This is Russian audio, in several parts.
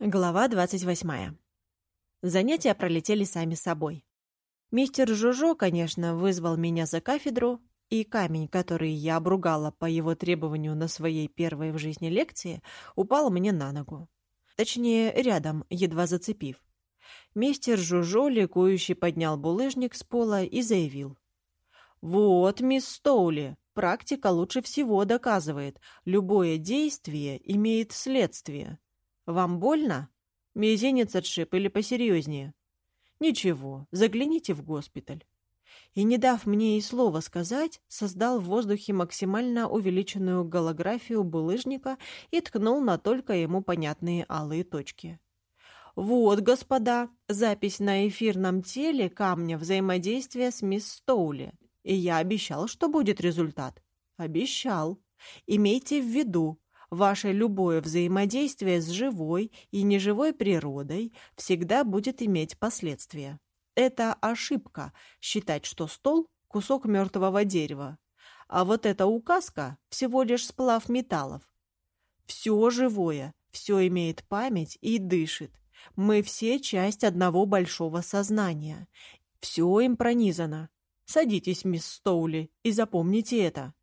Глава 28. Занятия пролетели сами собой. Мистер Жужо, конечно, вызвал меня за кафедру, и камень, который я обругала по его требованию на своей первой в жизни лекции, упал мне на ногу. Точнее, рядом, едва зацепив. Мистер Жужо ликующе поднял булыжник с пола и заявил. «Вот, мисс Стоули, практика лучше всего доказывает, любое действие имеет следствие». Вам больно? Мизинец отшиб или посерьезнее? Ничего, загляните в госпиталь. И, не дав мне и слова сказать, создал в воздухе максимально увеличенную голографию булыжника и ткнул на только ему понятные алые точки. «Вот, господа, запись на эфирном теле камня взаимодействия с мисс Стоули. И я обещал, что будет результат. Обещал. Имейте в виду, Ваше любое взаимодействие с живой и неживой природой всегда будет иметь последствия. Это ошибка считать, что стол – кусок мертвого дерева, а вот эта указка – всего лишь сплав металлов. Все живое, все имеет память и дышит. Мы все часть одного большого сознания. Все им пронизано. Садитесь, мисс Стоули, и запомните это.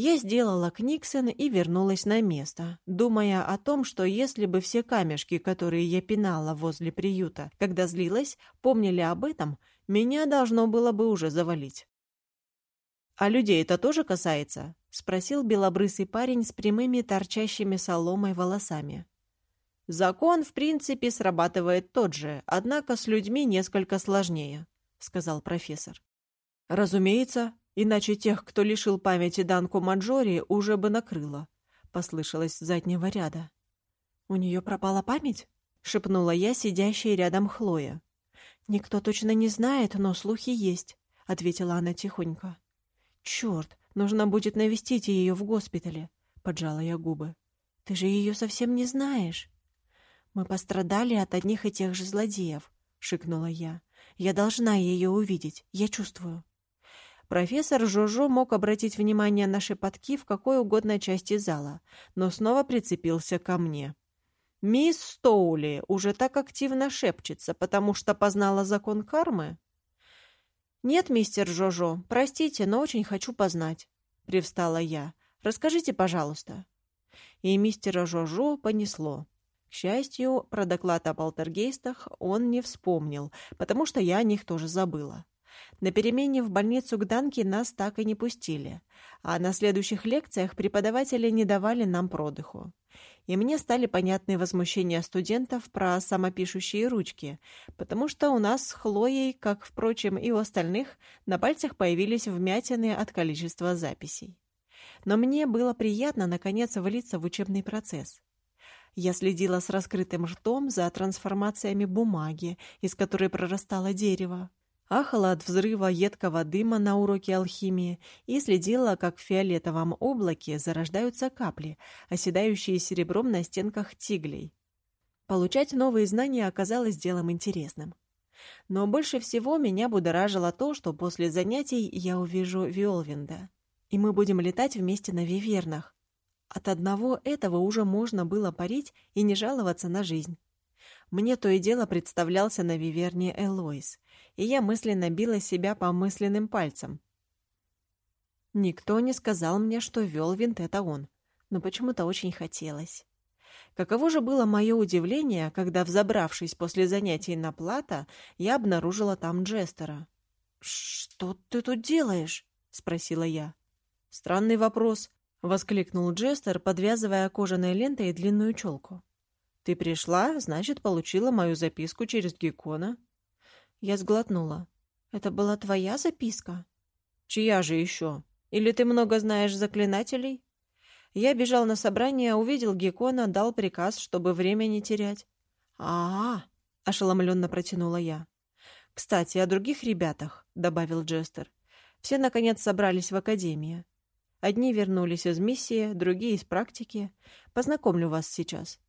Я сделала книксон и вернулась на место, думая о том, что если бы все камешки, которые я пинала возле приюта, когда злилась, помнили об этом, меня должно было бы уже завалить. «А людей это тоже касается?» — спросил белобрысый парень с прямыми торчащими соломой волосами. «Закон, в принципе, срабатывает тот же, однако с людьми несколько сложнее», — сказал профессор. «Разумеется, Иначе тех, кто лишил памяти Данку Маджори, уже бы накрыло. Послышалось с заднего ряда. «У нее пропала память?» — шепнула я, сидящая рядом Хлоя. «Никто точно не знает, но слухи есть», — ответила она тихонько. «Черт, нужно будет навестить ее в госпитале», — поджала я губы. «Ты же ее совсем не знаешь». «Мы пострадали от одних и тех же злодеев», — шикнула я. «Я должна ее увидеть, я чувствую». Профессор Жожо мог обратить внимание на шепотки в какой угодно части зала, но снова прицепился ко мне. «Мисс Стоули уже так активно шепчется, потому что познала закон кармы?» «Нет, мистер Жожо, простите, но очень хочу познать», — привстала я. «Расскажите, пожалуйста». И мистера Жожо понесло. К счастью, про доклад о полтергейстах он не вспомнил, потому что я о них тоже забыла. На перемене в больницу к Данке нас так и не пустили, а на следующих лекциях преподаватели не давали нам продыху. И мне стали понятны возмущения студентов про самопишущие ручки, потому что у нас с Хлоей, как, впрочем, и у остальных, на пальцах появились вмятины от количества записей. Но мне было приятно, наконец, влиться в учебный процесс. Я следила с раскрытым ртом за трансформациями бумаги, из которой прорастало дерево, ахала от взрыва едкого дыма на уроке алхимии и следила, как в фиолетовом облаке зарождаются капли, оседающие серебром на стенках тиглей. Получать новые знания оказалось делом интересным. Но больше всего меня будоражило то, что после занятий я увижу Виолвинда, и мы будем летать вместе на вивернах. От одного этого уже можно было парить и не жаловаться на жизнь. Мне то и дело представлялся на виверне Элоис, и я мысленно била себя по мысленным пальцам. Никто не сказал мне, что Велвинт — это он, но почему-то очень хотелось. Каково же было мое удивление, когда, взобравшись после занятий на плата, я обнаружила там Джестера. «Что ты тут делаешь?» — спросила я. «Странный вопрос», — воскликнул Джестер, подвязывая кожаной лентой длинную челку. «Ты пришла, значит, получила мою записку через Геккона». Я сглотнула. «Это была твоя записка?» «Чья же еще? Или ты много знаешь заклинателей?» Я бежал на собрание, увидел Геккона, дал приказ, чтобы время не терять. «А-а-а!» — ошеломленно протянула я. «Кстати, о других ребятах», — добавил Джестер. «Все, наконец, собрались в академии. Одни вернулись из миссии, другие из практики. Познакомлю вас сейчас.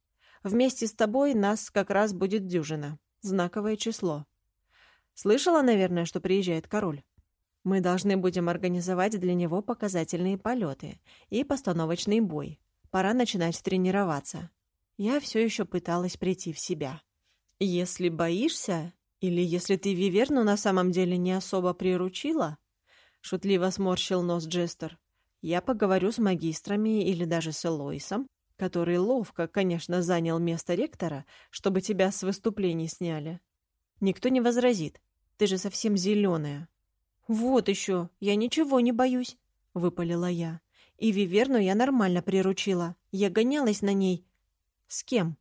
Вместе с тобой нас как раз будет дюжина. Знаковое число. Слышала, наверное, что приезжает король? Мы должны будем организовать для него показательные полеты и постановочный бой. Пора начинать тренироваться. Я все еще пыталась прийти в себя. «Если боишься, или если ты Виверну на самом деле не особо приручила?» Шутливо сморщил нос Джестер. «Я поговорю с магистрами или даже с Элойсом, который ловко, конечно, занял место ректора, чтобы тебя с выступлений сняли. Никто не возразит. Ты же совсем зеленая». «Вот еще, я ничего не боюсь», — выпалила я. «И Виверну я нормально приручила. Я гонялась на ней «С кем?»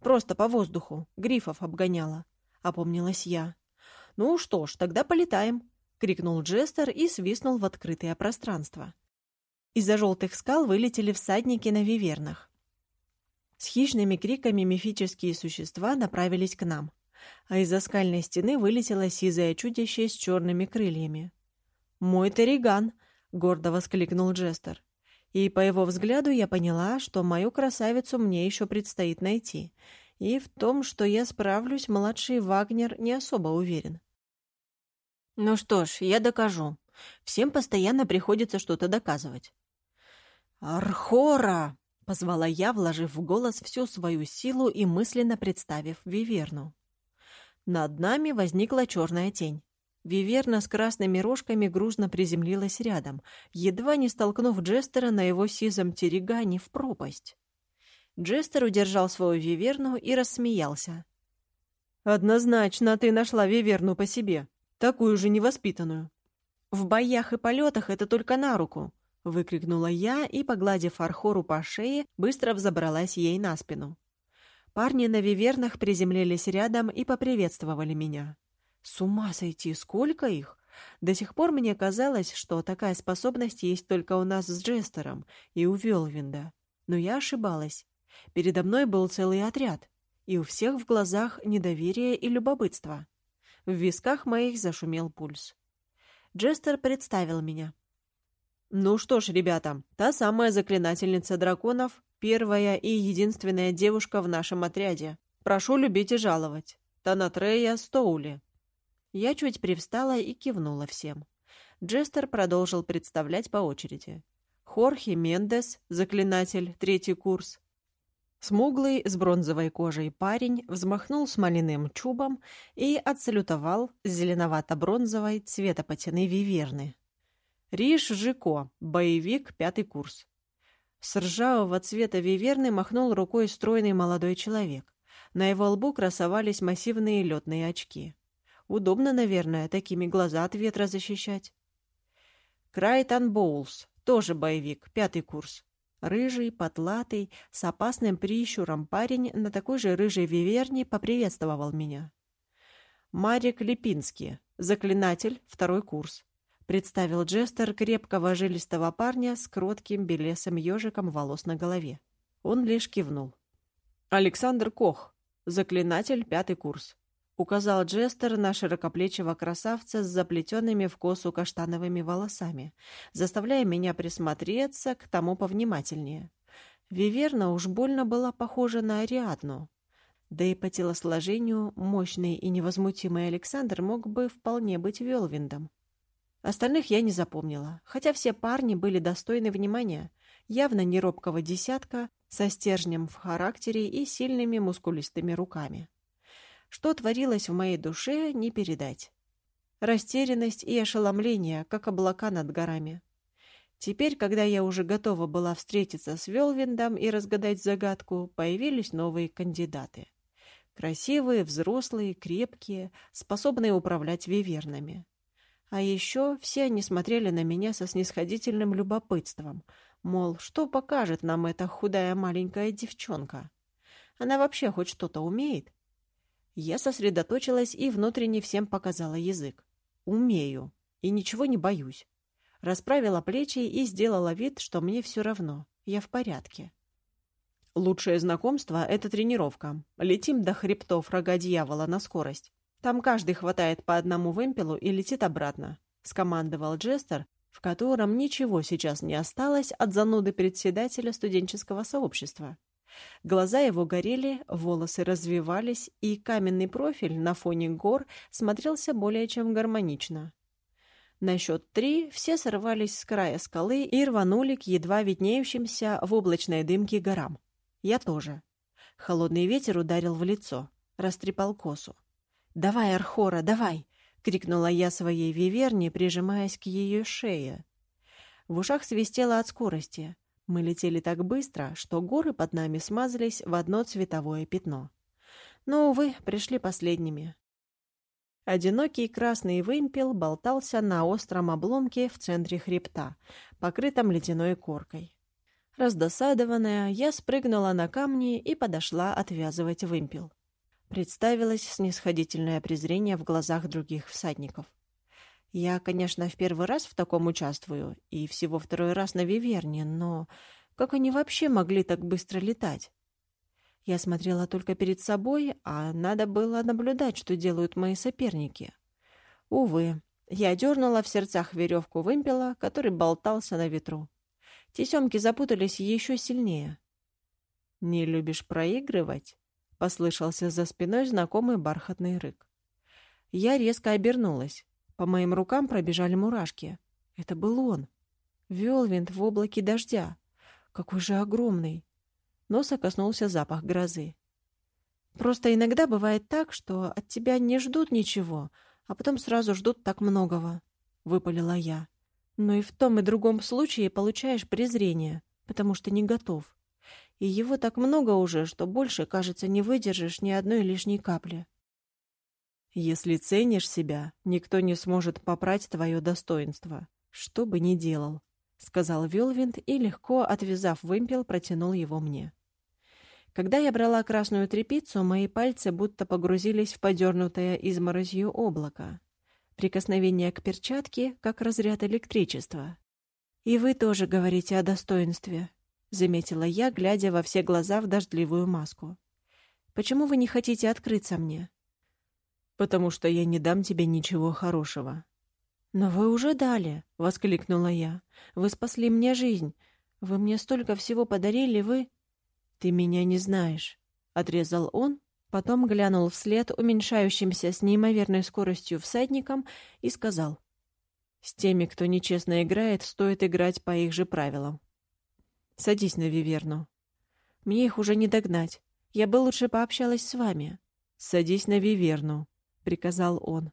«Просто по воздуху. Грифов обгоняла», — опомнилась я. «Ну что ж, тогда полетаем», — крикнул Джестер и свистнул в открытое пространство. Из-за желтых скал вылетели всадники на вивернах. С хищными криками мифические существа направились к нам, а из-за скальной стены вылетело сизое чудище с черными крыльями. «Мой Терриган!» — гордо воскликнул Джестер. И по его взгляду я поняла, что мою красавицу мне еще предстоит найти. И в том, что я справлюсь, младший Вагнер не особо уверен. Ну что ж, я докажу. Всем постоянно приходится что-то доказывать. «Архора!» — позвала я, вложив в голос всю свою силу и мысленно представив Виверну. Над нами возникла черная тень. Виверна с красными рожками грузно приземлилась рядом, едва не столкнув Джестера на его сизом терегане в пропасть. Джестер удержал свою Виверну и рассмеялся. «Однозначно ты нашла Виверну по себе, такую же невоспитанную». «В боях и полетах это только на руку», — выкрикнула я и, погладив Архору по шее, быстро взобралась ей на спину. Парни на Вивернах приземлились рядом и поприветствовали меня. С ума сойти, сколько их! До сих пор мне казалось, что такая способность есть только у нас с Джестером и у Велвинда. Но я ошибалась. Передо мной был целый отряд, и у всех в глазах недоверие и любопытство. В висках моих зашумел пульс. Джестер представил меня. «Ну что ж, ребята, та самая заклинательница драконов, первая и единственная девушка в нашем отряде. Прошу любить и жаловать. Танатрея Стоули». Я чуть привстала и кивнула всем. Джестер продолжил представлять по очереди. Хорхе Мендес, заклинатель, третий курс. Смуглый, с бронзовой кожей парень взмахнул смоляным чубом и отсалютовал зеленовато-бронзовой цвета патины виверны. Риш Жико, боевик, пятый курс. С ржавого цвета виверны махнул рукой стройный молодой человек. На его лбу красовались массивные летные очки. Удобно, наверное, такими глаза от ветра защищать. Крайтон Боулс, тоже боевик, пятый курс. Рыжий, потлатый, с опасным прищуром парень на такой же рыжей виверне поприветствовал меня. Марик Липинский, заклинатель, второй курс. Представил Джестер крепкого жилистого парня с кротким белесым ежиком волос на голове. Он лишь кивнул. Александр Кох, заклинатель, пятый курс. — указал Джестер на широкоплечего красавца с заплетенными в косу каштановыми волосами, заставляя меня присмотреться к тому повнимательнее. Виверна уж больно была похожа на Ариадну. Да и по телосложению мощный и невозмутимый Александр мог бы вполне быть Велвиндом. Остальных я не запомнила, хотя все парни были достойны внимания, явно не робкого десятка, со стержнем в характере и сильными мускулистыми руками. Что творилось в моей душе, не передать. Растерянность и ошеломление, как облака над горами. Теперь, когда я уже готова была встретиться с Велвиндом и разгадать загадку, появились новые кандидаты. Красивые, взрослые, крепкие, способные управлять вивернами. А еще все они смотрели на меня со снисходительным любопытством, мол, что покажет нам эта худая маленькая девчонка? Она вообще хоть что-то умеет? Я сосредоточилась и внутренне всем показала язык. Умею. И ничего не боюсь. Расправила плечи и сделала вид, что мне все равно. Я в порядке. Лучшее знакомство — это тренировка. Летим до хребтов рога дьявола на скорость. Там каждый хватает по одному вымпелу и летит обратно. Скомандовал Джестер, в котором ничего сейчас не осталось от зануды председателя студенческого сообщества. Глаза его горели, волосы развивались, и каменный профиль на фоне гор смотрелся более чем гармонично. На счет три все сорвались с края скалы и рванули к едва виднеющимся в облачной дымке горам. Я тоже. Холодный ветер ударил в лицо, растрепал косу. «Давай, Архора, давай!» — крикнула я своей виверне, прижимаясь к ее шее. В ушах свистело от скорости. Мы летели так быстро, что горы под нами смазались в одно цветовое пятно. Но, увы, пришли последними. Одинокий красный вымпел болтался на остром обломке в центре хребта, покрытом ледяной коркой. Раздосадованная, я спрыгнула на камни и подошла отвязывать вымпел. Представилось снисходительное презрение в глазах других всадников. Я, конечно, в первый раз в таком участвую, и всего второй раз на Виверне, но как они вообще могли так быстро летать? Я смотрела только перед собой, а надо было наблюдать, что делают мои соперники. Увы, я дернула в сердцах веревку вымпела, который болтался на ветру. Тесемки запутались еще сильнее. «Не любишь проигрывать?» — послышался за спиной знакомый бархатный рык. Я резко обернулась. По моим рукам пробежали мурашки. Это был он. Велвинд в облаке дождя. Какой же огромный! Носа коснулся запах грозы. Просто иногда бывает так, что от тебя не ждут ничего, а потом сразу ждут так многого, — выпалила я. Но и в том и другом случае получаешь презрение, потому что не готов. И его так много уже, что больше, кажется, не выдержишь ни одной лишней капли. Если ценишь себя, никто не сможет попрать твое достоинство, что бы ни делал. — сказал Вилвинд и, легко отвязав вымпел, протянул его мне. Когда я брала красную тряпицу, мои пальцы будто погрузились в подернутое изморозью облако. Прикосновение к перчатке, как разряд электричества. «И вы тоже говорите о достоинстве», — заметила я, глядя во все глаза в дождливую маску. «Почему вы не хотите открыться мне?» «Потому что я не дам тебе ничего хорошего», «Но вы уже дали!» — воскликнула я. «Вы спасли мне жизнь. Вы мне столько всего подарили, вы...» «Ты меня не знаешь», — отрезал он, потом глянул вслед уменьшающимся с неимоверной скоростью всадникам и сказал. «С теми, кто нечестно играет, стоит играть по их же правилам. Садись на Виверну. Мне их уже не догнать. Я бы лучше пообщалась с вами. Садись на Виверну», — приказал он.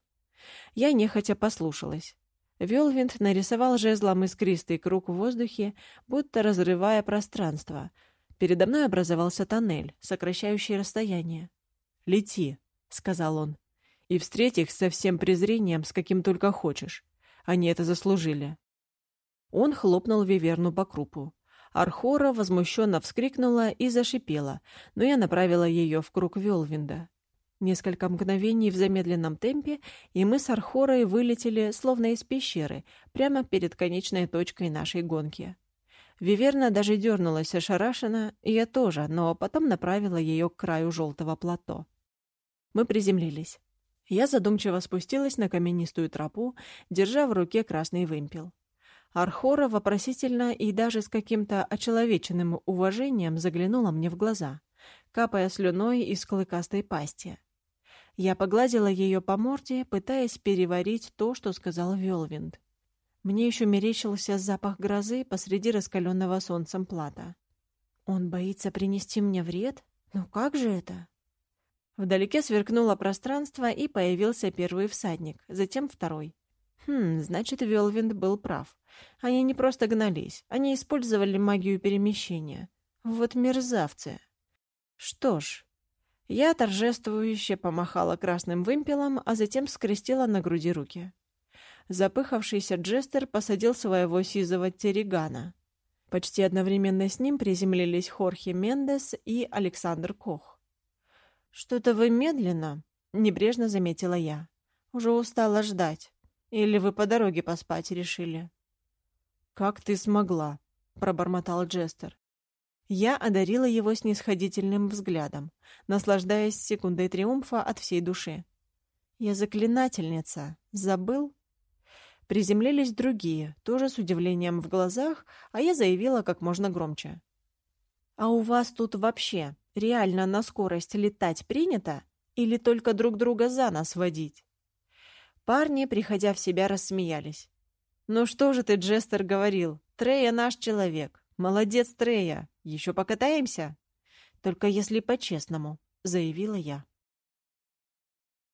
Я нехотя послушалась. Велвинд нарисовал жезлом искристый круг в воздухе, будто разрывая пространство. Передо мной образовался тоннель, сокращающий расстояние. «Лети», — сказал он, — «и встреть их со всем презрением, с каким только хочешь. Они это заслужили». Он хлопнул Виверну по крупу. Архора возмущенно вскрикнула и зашипела, но я направила ее в круг Велвинда. Несколько мгновений в замедленном темпе, и мы с Архорой вылетели, словно из пещеры, прямо перед конечной точкой нашей гонки. Виверна даже дернулась ошарашенно, и я тоже, но потом направила ее к краю желтого плато. Мы приземлились. Я задумчиво спустилась на каменистую тропу, держа в руке красный вымпел. Архора вопросительно и даже с каким-то очеловеченным уважением заглянула мне в глаза, капая слюной из клыкастой пасти. Я погладила ее по морде, пытаясь переварить то, что сказал Велвинд. Мне еще мерещился запах грозы посреди раскаленного солнцем плата. Он боится принести мне вред? Ну как же это? Вдалеке сверкнуло пространство, и появился первый всадник, затем второй. Хм, значит, Велвинд был прав. Они не просто гнались, они использовали магию перемещения. Вот мерзавцы. Что ж, я торжествующе помахала красным вымпелом, а затем скрестила на груди руки. Запыхавшийся Джестер посадил своего сизого терригана. Почти одновременно с ним приземлились Хорхе Мендес и Александр Кох. «Что-то вы медленно», — небрежно заметила я. «Уже устала ждать. Или вы по дороге поспать решили?» «Как ты смогла?» — пробормотал Джестер. Я одарила его снисходительным взглядом, наслаждаясь секундой триумфа от всей души. «Я заклинательница. Забыл?» Приземлились другие, тоже с удивлением в глазах, а я заявила как можно громче. «А у вас тут вообще реально на скорость летать принято или только друг друга за нас водить?» Парни, приходя в себя, рассмеялись. «Ну что же ты, Джестер, говорил? Трея наш человек. Молодец, Трея. Еще покатаемся? только если по-честному», — заявила я.